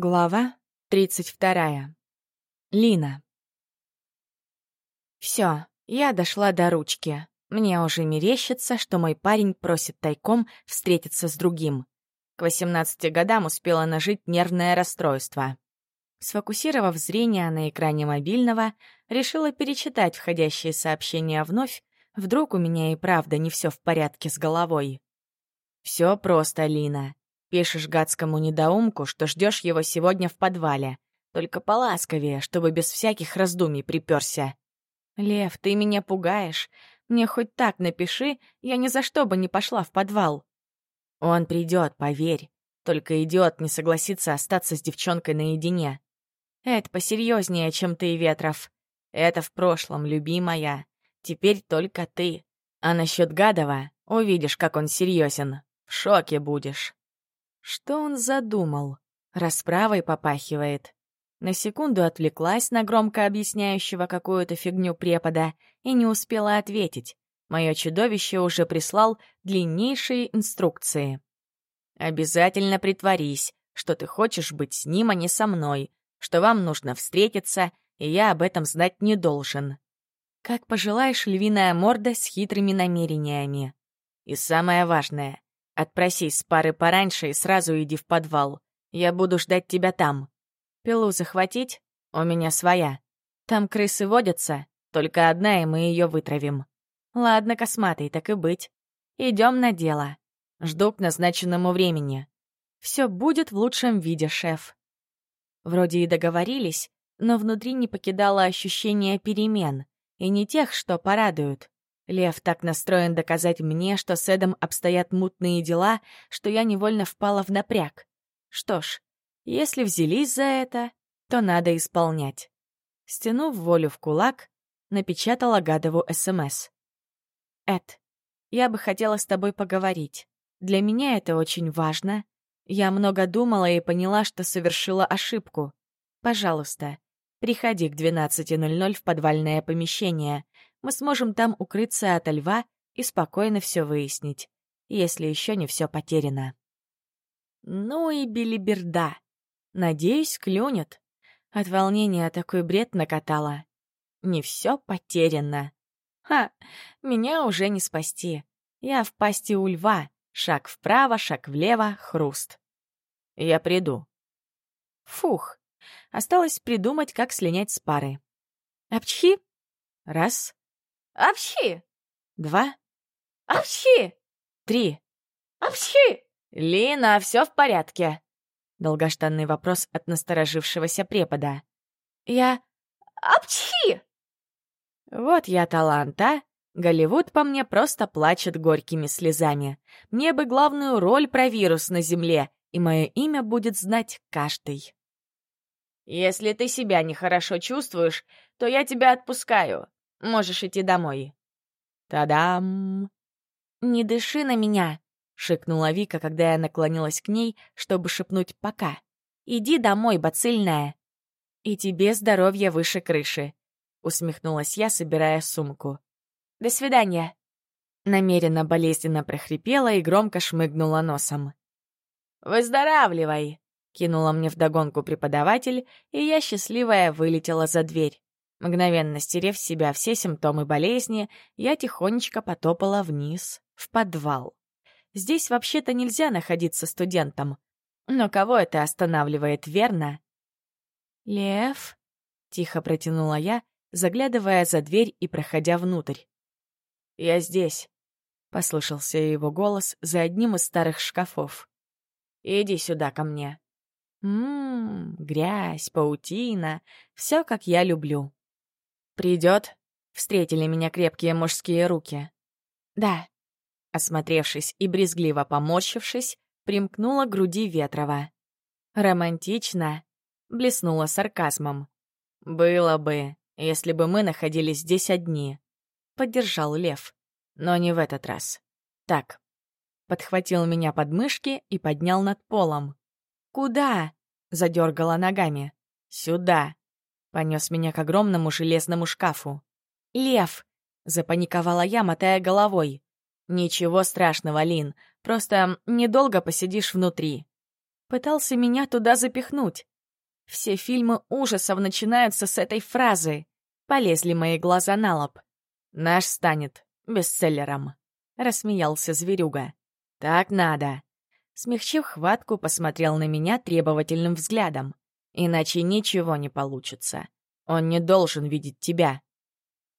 Глава 32. Лина. Все, я дошла до ручки. Мне уже мерещится, что мой парень просит тайком встретиться с другим. К 18 годам успела нажить нервное расстройство. Сфокусировав зрение на экране мобильного, решила перечитать входящие сообщения вновь, вдруг у меня и правда не все в порядке с головой. Все просто, Лина. Пишешь гадскому недоумку, что ждешь его сегодня в подвале. Только поласковее, чтобы без всяких раздумий приперся. Лев, ты меня пугаешь. Мне хоть так напиши, я ни за что бы не пошла в подвал. Он придет, поверь. Только идиот не согласится остаться с девчонкой наедине. Это посерьезнее, чем ты, Ветров. Это в прошлом, любимая. Теперь только ты. А насчет Гадова увидишь, как он серьезен. В шоке будешь. Что он задумал? Расправой попахивает. На секунду отвлеклась на громко объясняющего какую-то фигню препода и не успела ответить. Мое чудовище уже прислал длиннейшие инструкции. «Обязательно притворись, что ты хочешь быть с ним, а не со мной, что вам нужно встретиться, и я об этом знать не должен. Как пожелаешь, львиная морда с хитрыми намерениями. И самое важное, Отпросись с пары пораньше и сразу иди в подвал. Я буду ждать тебя там. Пилу захватить? У меня своя. Там крысы водятся, только одна, и мы ее вытравим. Ладно, косматый, так и быть. Идем на дело. Жду к назначенному времени. Все будет в лучшем виде, шеф. Вроде и договорились, но внутри не покидало ощущение перемен, и не тех, что порадуют. Лев так настроен доказать мне, что с Эдом обстоят мутные дела, что я невольно впала в напряг. Что ж, если взялись за это, то надо исполнять. Стянув волю в кулак, напечатала Гадову СМС. «Эд, я бы хотела с тобой поговорить. Для меня это очень важно. Я много думала и поняла, что совершила ошибку. Пожалуйста, приходи к 12.00 в подвальное помещение мы сможем там укрыться ото льва и спокойно все выяснить, если еще не все потеряно. Ну и билиберда. Надеюсь, клюнет. От волнения такой бред накатала. Не все потеряно. Ха, меня уже не спасти. Я в пасти у льва. Шаг вправо, шаг влево, хруст. Я приду. Фух. Осталось придумать, как слинять с пары. Апчхи. Раз. Общи! Два. Общи! Три. Общи! Лина, все в порядке? Долгожданный вопрос от насторожившегося препода. Я... Апчхи! Вот я талант, а? Голливуд по мне просто плачет горькими слезами. Мне бы главную роль про вирус на Земле, и мое имя будет знать каждый. Если ты себя нехорошо чувствуешь, то я тебя отпускаю. Можешь идти домой». «Та-дам!» «Не дыши на меня!» — шикнула Вика, когда я наклонилась к ней, чтобы шепнуть «пока». «Иди домой, бацильная!» «И тебе здоровья выше крыши!» — усмехнулась я, собирая сумку. «До свидания!» Намеренно болезненно прохрипела и громко шмыгнула носом. «Выздоравливай!» — кинула мне вдогонку преподаватель, и я, счастливая, вылетела за дверь. Мгновенно стерев с себя все симптомы болезни, я тихонечко потопала вниз, в подвал. Здесь вообще-то нельзя находиться студентом. Но кого это останавливает, верно? «Лев?» — тихо протянула я, заглядывая за дверь и проходя внутрь. «Я здесь», — послышался его голос за одним из старых шкафов. «Иди сюда ко мне». Ммм, грязь, паутина, все как я люблю. «Придет?» — встретили меня крепкие мужские руки. «Да». Осмотревшись и брезгливо поморщившись, примкнула к груди Ветрова. «Романтично», — блеснула сарказмом. «Было бы, если бы мы находились здесь одни», — поддержал Лев. «Но не в этот раз. Так». Подхватил меня под мышки и поднял над полом. «Куда?» — задергала ногами. «Сюда», Понес меня к огромному железному шкафу. «Лев!» — запаниковала я, мотая головой. «Ничего страшного, Лин, просто недолго посидишь внутри». Пытался меня туда запихнуть. Все фильмы ужасов начинаются с этой фразы. Полезли мои глаза на лоб. «Наш станет бестселлером», — рассмеялся зверюга. «Так надо». Смягчив хватку, посмотрел на меня требовательным взглядом. «Иначе ничего не получится. Он не должен видеть тебя».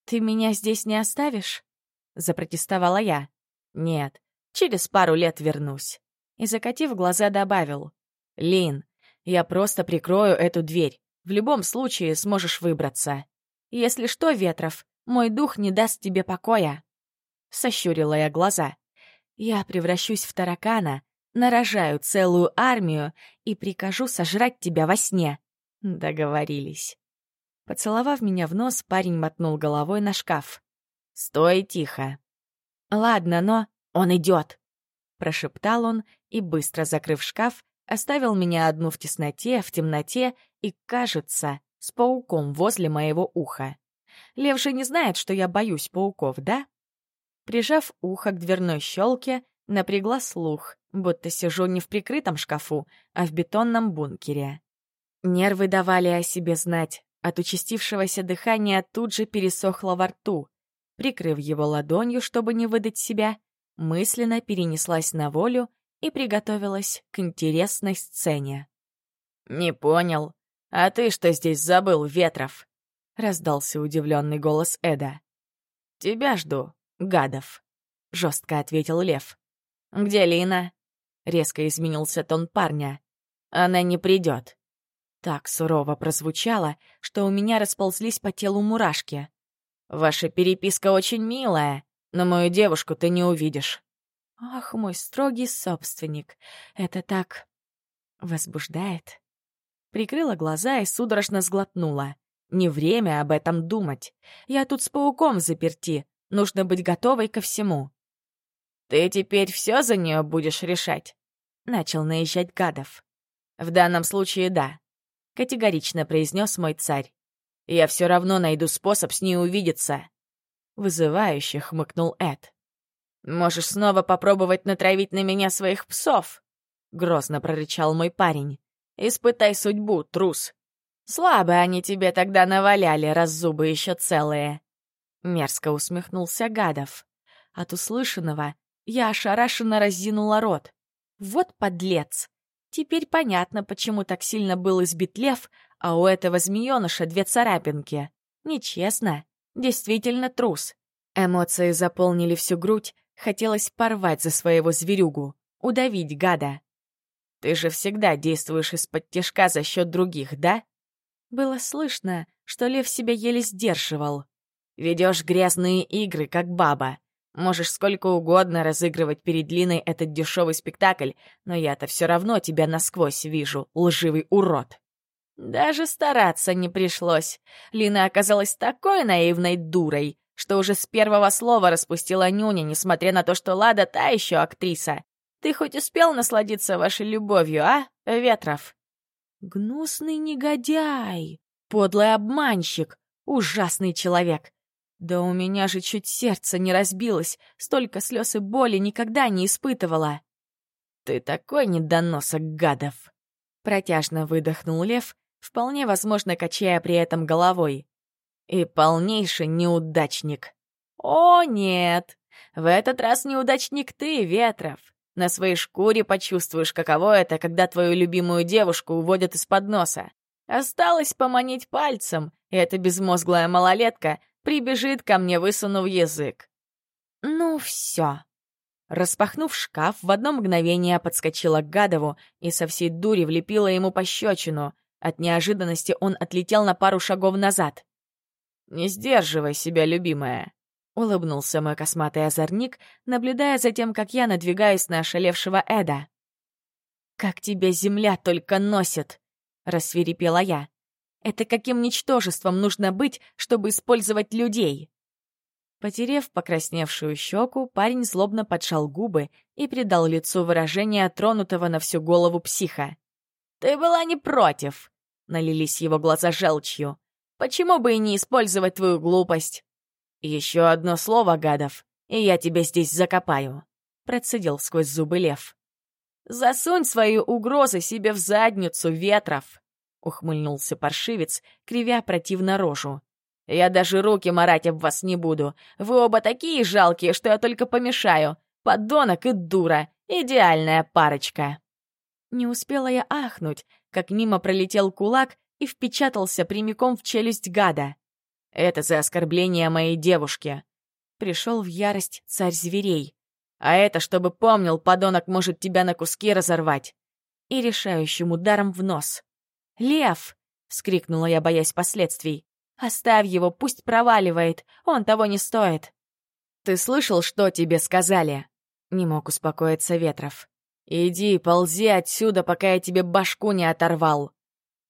«Ты меня здесь не оставишь?» — запротестовала я. «Нет, через пару лет вернусь». И, закатив глаза, добавил. «Лин, я просто прикрою эту дверь. В любом случае сможешь выбраться. Если что, Ветров, мой дух не даст тебе покоя». Сощурила я глаза. «Я превращусь в таракана, нарожаю целую армию и прикажу сожрать тебя во сне». Договорились. Поцеловав меня в нос, парень мотнул головой на шкаф. «Стой тихо». «Ладно, но он идет», — прошептал он и, быстро закрыв шкаф, оставил меня одну в тесноте, в темноте и, кажется, с пауком возле моего уха. Лев же не знает, что я боюсь пауков, да? Прижав ухо к дверной щелке, напрягла слух, будто сижу не в прикрытом шкафу, а в бетонном бункере. Нервы давали о себе знать. От участившегося дыхания тут же пересохло во рту. Прикрыв его ладонью, чтобы не выдать себя, мысленно перенеслась на волю и приготовилась к интересной сцене. «Не понял. А ты что здесь забыл, Ветров?» — раздался удивленный голос Эда. «Тебя жду, гадов», — жестко ответил Лев. «Где Лина?» — резко изменился тон парня. «Она не придет». Так сурово прозвучало, что у меня расползлись по телу мурашки. «Ваша переписка очень милая, но мою девушку ты не увидишь». Ах, мой строгий собственник, это так возбуждает. Прикрыла глаза и судорожно сглотнула. Не время об этом думать. Я тут с пауком заперти. Нужно быть готовой ко всему. «Ты теперь все за нее будешь решать?» Начал наезжать гадов. «В данном случае да», — категорично произнес мой царь. «Я все равно найду способ с ней увидеться». Вызывающе хмыкнул Эд. «Можешь снова попробовать натравить на меня своих псов!» — грозно прорычал мой парень. «Испытай судьбу, трус! Слабо они тебе тогда наваляли, раз зубы еще целые!» Мерзко усмехнулся Гадов. От услышанного я ошарашенно разинула рот. «Вот подлец! Теперь понятно, почему так сильно был избит лев, а у этого змееныша две царапинки. Нечестно. Действительно трус. Эмоции заполнили всю грудь, Хотелось порвать за своего зверюгу, удавить гада. «Ты же всегда действуешь из-под тяжка за счет других, да?» Было слышно, что лев себя еле сдерживал. «Ведешь грязные игры, как баба. Можешь сколько угодно разыгрывать перед Линой этот дешевый спектакль, но я-то все равно тебя насквозь вижу, лживый урод». Даже стараться не пришлось. Лина оказалась такой наивной дурой, что уже с первого слова распустила нюня, несмотря на то, что Лада та еще актриса. Ты хоть успел насладиться вашей любовью, а, Ветров?» «Гнусный негодяй! Подлый обманщик! Ужасный человек! Да у меня же чуть сердце не разбилось, столько слез и боли никогда не испытывала!» «Ты такой недоносок, гадов!» Протяжно выдохнул Лев, вполне возможно, качая при этом головой и полнейший неудачник. О, нет! В этот раз неудачник ты, Ветров. На своей шкуре почувствуешь, каково это, когда твою любимую девушку уводят из-под носа. Осталось поманить пальцем, и эта безмозглая малолетка прибежит ко мне, высунув язык. Ну все. Распахнув шкаф, в одно мгновение подскочила к Гадову и со всей дури влепила ему пощечину. От неожиданности он отлетел на пару шагов назад. «Не сдерживай себя, любимая», — улыбнулся мой косматый озорник, наблюдая за тем, как я надвигаюсь на ошалевшего Эда. «Как тебя земля только носит!» — рассверепела я. «Это каким ничтожеством нужно быть, чтобы использовать людей?» Потерев покрасневшую щеку, парень злобно поджал губы и придал лицу выражение тронутого на всю голову психа. «Ты была не против!» — налились его глаза желчью. Почему бы и не использовать твою глупость? Еще одно слово, гадов, и я тебя здесь закопаю, процедил сквозь зубы лев. Засунь свои угрозы себе в задницу, Ветров!» — ухмыльнулся паршивец, кривя противно рожу. «Я даже руки марать об вас не буду. Вы оба такие жалкие, что я только помешаю. Подонок и дура. Идеальная парочка!» Не успела я ахнуть, как мимо пролетел кулак и впечатался прямиком в челюсть гада. «Это за оскорбление моей девушки!» Пришел в ярость царь зверей. «А это, чтобы помнил, подонок может тебя на куски разорвать!» И решающим ударом в нос. «Лев!» — вскрикнула я, боясь последствий. «Оставь его, пусть проваливает, он того не стоит!» «Ты слышал, что тебе сказали?» Не мог успокоиться Ветров. «Иди, ползи отсюда, пока я тебе башку не оторвал!»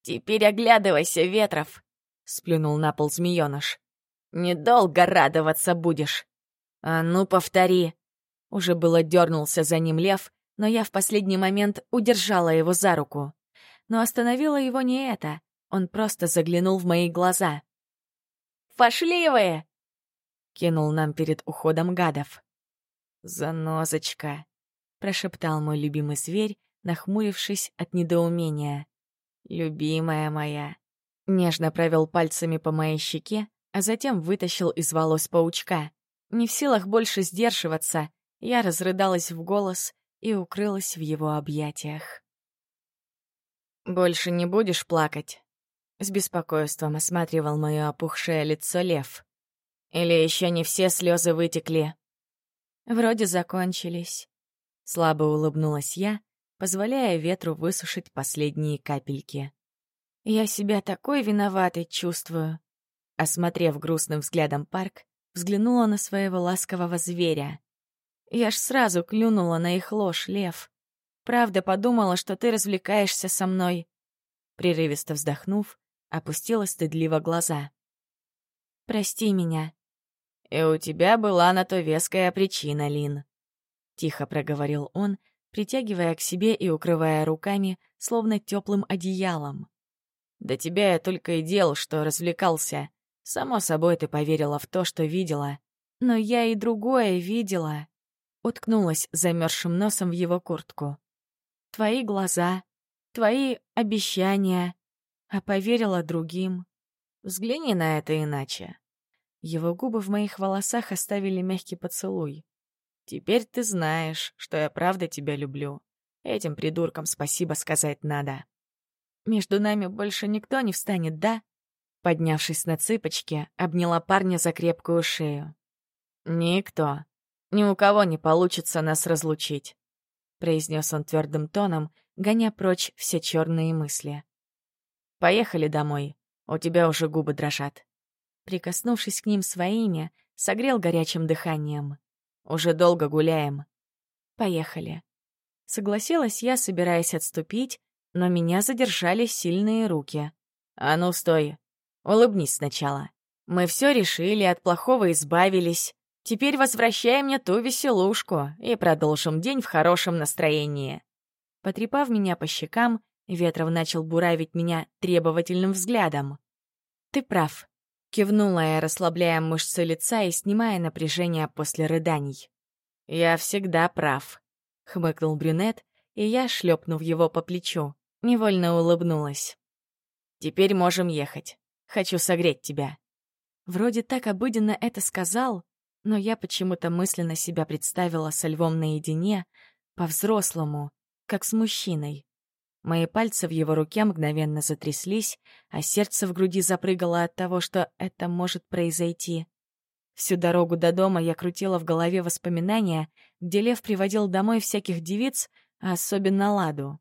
«Теперь оглядывайся, Ветров!» — сплюнул на пол змеёныш. «Недолго радоваться будешь!» «А ну, повтори!» Уже было дернулся за ним лев, но я в последний момент удержала его за руку. Но остановило его не это, он просто заглянул в мои глаза. «Пошли вы!» — кинул нам перед уходом гадов. «Занозочка!» — прошептал мой любимый зверь, нахмурившись от недоумения. «Любимая моя!» Нежно провел пальцами по моей щеке, а затем вытащил из волос паучка. Не в силах больше сдерживаться, я разрыдалась в голос и укрылась в его объятиях. «Больше не будешь плакать?» С беспокойством осматривал мое опухшее лицо лев. «Или еще не все слезы вытекли?» Вроде закончились. Слабо улыбнулась я, позволяя ветру высушить последние капельки. Я себя такой виноватой чувствую. Осмотрев грустным взглядом парк, взглянула на своего ласкового зверя. Я ж сразу клюнула на их ложь, лев. Правда, подумала, что ты развлекаешься со мной. Прерывисто вздохнув, опустила стыдливо глаза. «Прости меня». «И у тебя была на то веская причина, Лин», — тихо проговорил он, притягивая к себе и укрывая руками, словно теплым одеялом. «До тебя я только и делал, что развлекался. Само собой, ты поверила в то, что видела. Но я и другое видела». Уткнулась замерзшим носом в его куртку. «Твои глаза, твои обещания, а поверила другим. Взгляни на это иначе. Его губы в моих волосах оставили мягкий поцелуй. Теперь ты знаешь, что я правда тебя люблю. Этим придуркам спасибо сказать надо. Между нами больше никто не встанет, да? Поднявшись на цыпочки, обняла парня за крепкую шею. Никто. Ни у кого не получится нас разлучить, произнес он твердым тоном, гоня прочь все черные мысли. Поехали домой. У тебя уже губы дрожат. Прикоснувшись к ним своими, согрел горячим дыханием. Уже долго гуляем. Поехали. Согласилась я, собираясь отступить, но меня задержали сильные руки. А ну, стой. Улыбнись сначала. Мы все решили, от плохого избавились. Теперь возвращай мне ту веселушку и продолжим день в хорошем настроении. Потрепав меня по щекам, Ветров начал буравить меня требовательным взглядом. «Ты прав», — кивнула я, расслабляя мышцы лица и снимая напряжение после рыданий. «Я всегда прав», — хмыкнул брюнет, и я, шлепнув его по плечу, невольно улыбнулась. «Теперь можем ехать. Хочу согреть тебя». Вроде так обыденно это сказал, но я почему-то мысленно себя представила со львом наедине, по-взрослому, как с мужчиной. Мои пальцы в его руке мгновенно затряслись, а сердце в груди запрыгало от того, что это может произойти. Всю дорогу до дома я крутила в голове воспоминания, где Лев приводил домой всяких девиц, а особенно Ладу.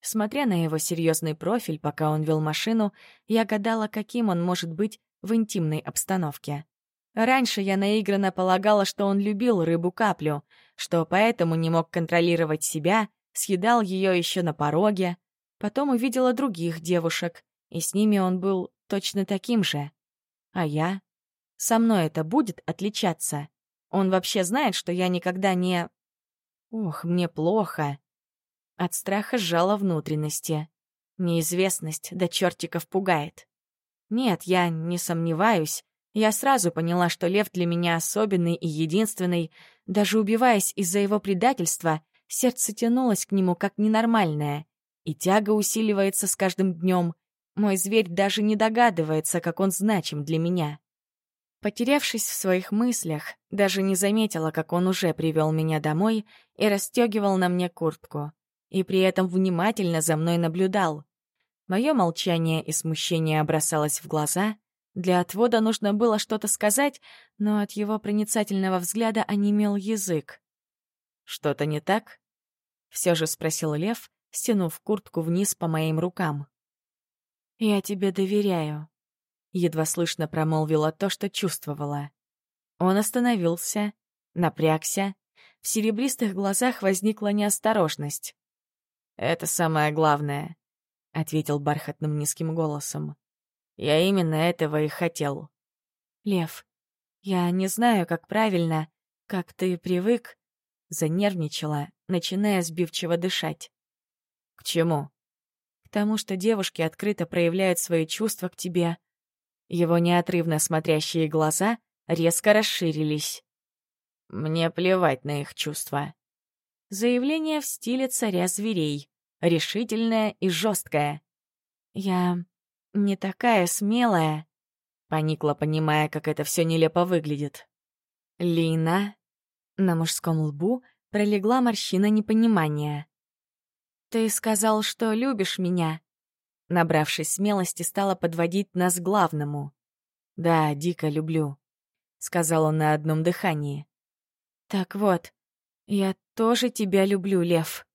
Смотря на его серьезный профиль, пока он вел машину, я гадала, каким он может быть в интимной обстановке. Раньше я наигранно полагала, что он любил рыбу-каплю, что поэтому не мог контролировать себя — съедал ее еще на пороге, потом увидела других девушек, и с ними он был точно таким же. А я? Со мной это будет отличаться? Он вообще знает, что я никогда не... Ох, мне плохо. От страха сжала внутренности. Неизвестность до чертиков пугает. Нет, я не сомневаюсь. Я сразу поняла, что Лев для меня особенный и единственный. Даже убиваясь из-за его предательства, Сердце тянулось к нему как ненормальное, и тяга усиливается с каждым днем. Мой зверь даже не догадывается, как он значим для меня. Потерявшись в своих мыслях, даже не заметила, как он уже привел меня домой и расстегивал на мне куртку. И при этом внимательно за мной наблюдал. Мое молчание и смущение бросалось в глаза. Для отвода нужно было что-то сказать, но от его проницательного взгляда онемел язык. «Что-то не так?» — все же спросил Лев, стянув куртку вниз по моим рукам. «Я тебе доверяю», — едва слышно промолвила то, что чувствовала. Он остановился, напрягся. В серебристых глазах возникла неосторожность. «Это самое главное», — ответил бархатным низким голосом. «Я именно этого и хотел». «Лев, я не знаю, как правильно, как ты привык», — занервничала, начиная сбивчиво дышать. «К чему?» «К тому, что девушки открыто проявляют свои чувства к тебе». Его неотрывно смотрящие глаза резко расширились. «Мне плевать на их чувства». Заявление в стиле царя зверей, решительное и жесткое. «Я не такая смелая», — поникла, понимая, как это все нелепо выглядит. «Лина?» На мужском лбу пролегла морщина непонимания. «Ты сказал, что любишь меня». Набравшись смелости, стала подводить нас к главному. «Да, дико люблю», — сказал он на одном дыхании. «Так вот, я тоже тебя люблю, Лев».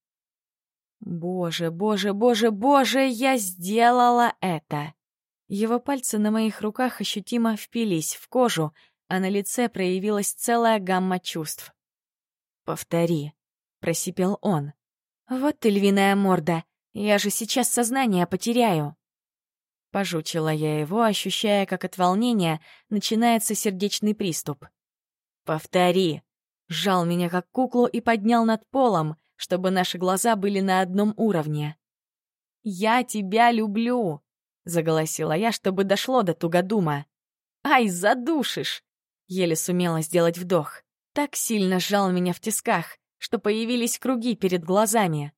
Боже, боже, боже, боже, я сделала это! Его пальцы на моих руках ощутимо впились в кожу, а на лице проявилась целая гамма чувств. «Повтори», — просипел он. «Вот ты львиная морда! Я же сейчас сознание потеряю!» Пожучила я его, ощущая, как от волнения начинается сердечный приступ. «Повтори!» Сжал меня как куклу и поднял над полом, чтобы наши глаза были на одном уровне. «Я тебя люблю!» — заголосила я, чтобы дошло до тугодума. «Ай, задушишь!» — еле сумела сделать вдох. Так сильно сжал меня в тисках, что появились круги перед глазами.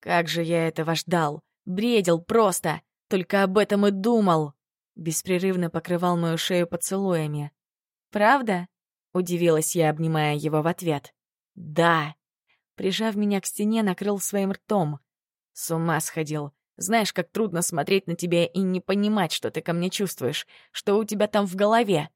Как же я этого ждал! Бредил просто! Только об этом и думал! Беспрерывно покрывал мою шею поцелуями. «Правда?» — удивилась я, обнимая его в ответ. «Да!» Прижав меня к стене, накрыл своим ртом. С ума сходил. Знаешь, как трудно смотреть на тебя и не понимать, что ты ко мне чувствуешь, что у тебя там в голове.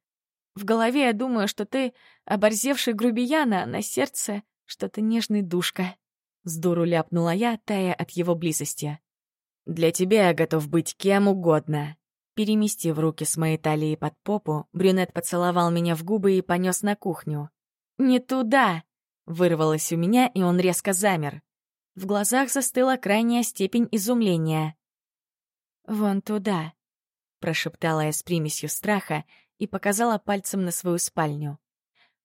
В голове я думаю, что ты оборзевший грубиян, а на сердце что ты нежный душка. С дуру ляпнула я, тая от его близости. Для тебя я готов быть кем угодно. Переместив руки с моей талии под попу, брюнет поцеловал меня в губы и понес на кухню. «Не туда!» — вырвалось у меня, и он резко замер. В глазах застыла крайняя степень изумления. «Вон туда», — прошептала я с примесью страха и показала пальцем на свою спальню.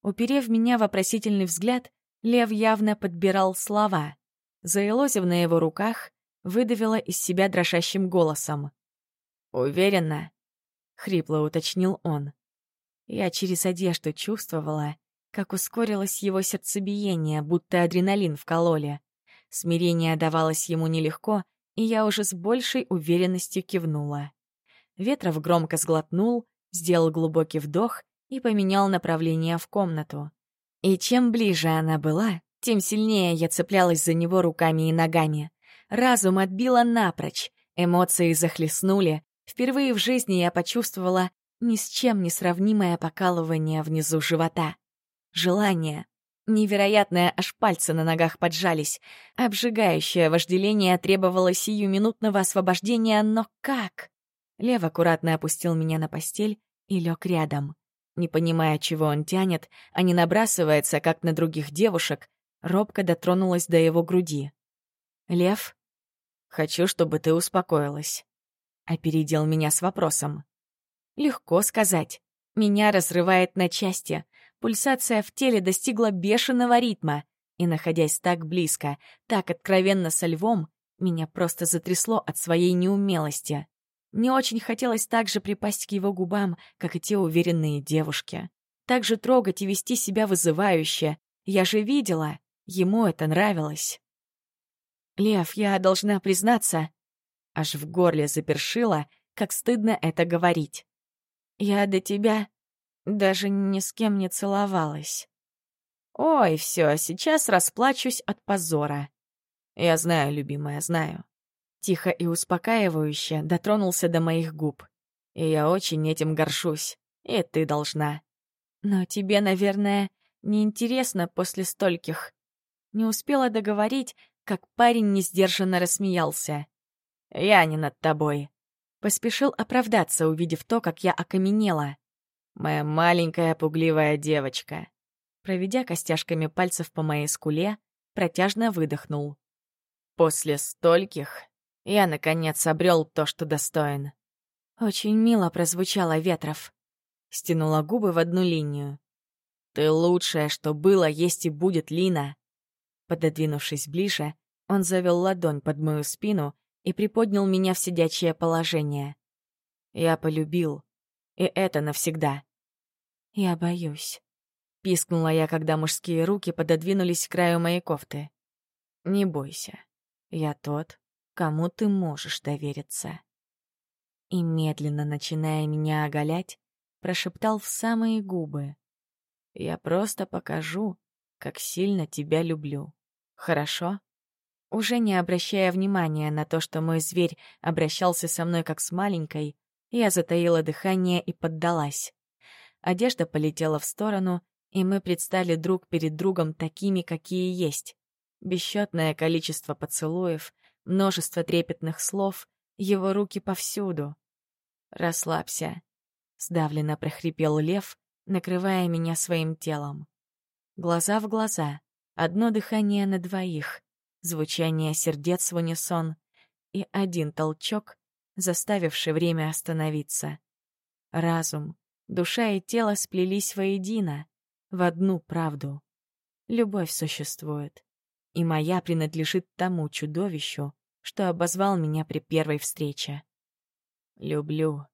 Уперев меня вопросительный взгляд, Лев явно подбирал слова. Заелозив на его руках, выдавила из себя дрожащим голосом. «Уверена?» — хрипло уточнил он. Я через одежду чувствовала, как ускорилось его сердцебиение, будто адреналин вкололи. Смирение давалось ему нелегко, и я уже с большей уверенностью кивнула. Ветров громко сглотнул, сделал глубокий вдох и поменял направление в комнату. И чем ближе она была, тем сильнее я цеплялась за него руками и ногами. Разум отбила напрочь, эмоции захлестнули. Впервые в жизни я почувствовала ни с чем не сравнимое покалывание внизу живота. Желание. Невероятное, аж пальцы на ногах поджались. Обжигающее вожделение требовало сиюминутного освобождения, но как? Лев аккуратно опустил меня на постель и лег рядом. Не понимая, чего он тянет, а не набрасывается, как на других девушек, робко дотронулась до его груди. «Лев, хочу, чтобы ты успокоилась», — опередил меня с вопросом. «Легко сказать. Меня разрывает на части. Пульсация в теле достигла бешеного ритма, и, находясь так близко, так откровенно со львом, меня просто затрясло от своей неумелости. Мне очень хотелось так же припасть к его губам, как и те уверенные девушки. Так же трогать и вести себя вызывающе. Я же видела, Ему это нравилось. «Лев, я должна признаться...» Аж в горле запершила, как стыдно это говорить. «Я до тебя даже ни с кем не целовалась». «Ой, все, сейчас расплачусь от позора». «Я знаю, любимая, знаю». Тихо и успокаивающе дотронулся до моих губ. И я очень этим горжусь. И ты должна. Но тебе, наверное, неинтересно после стольких. Не успела договорить, как парень несдержанно рассмеялся. «Я не над тобой». Поспешил оправдаться, увидев то, как я окаменела. «Моя маленькая пугливая девочка». Проведя костяшками пальцев по моей скуле, протяжно выдохнул. «После стольких я, наконец, обрел то, что достоин». Очень мило прозвучало Ветров. Стянула губы в одну линию. «Ты лучшее, что было, есть и будет, Лина!» Пододвинувшись ближе, он завел ладонь под мою спину и приподнял меня в сидячее положение. Я полюбил, и это навсегда. «Я боюсь», — пискнула я, когда мужские руки пододвинулись к краю моей кофты. «Не бойся, я тот, кому ты можешь довериться». И медленно, начиная меня оголять, прошептал в самые губы. «Я просто покажу, как сильно тебя люблю. Хорошо?» Уже не обращая внимания на то, что мой зверь обращался со мной как с маленькой, я затаила дыхание и поддалась. Одежда полетела в сторону, и мы предстали друг перед другом такими, какие есть. Бесчетное количество поцелуев, множество трепетных слов, его руки повсюду. «Расслабься», Сдавленно прохрипел лев, накрывая меня своим телом. Глаза в глаза, одно дыхание на двоих, звучание сердец в унисон и один толчок, заставивший время остановиться. Разум, душа и тело сплелись воедино, в одну правду. Любовь существует, и моя принадлежит тому чудовищу, что обозвал меня при первой встрече. Люблю.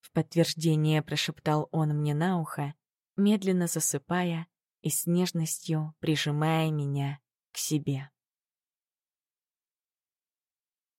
В подтверждение прошептал он мне на ухо, медленно засыпая и с нежностью прижимая меня к себе.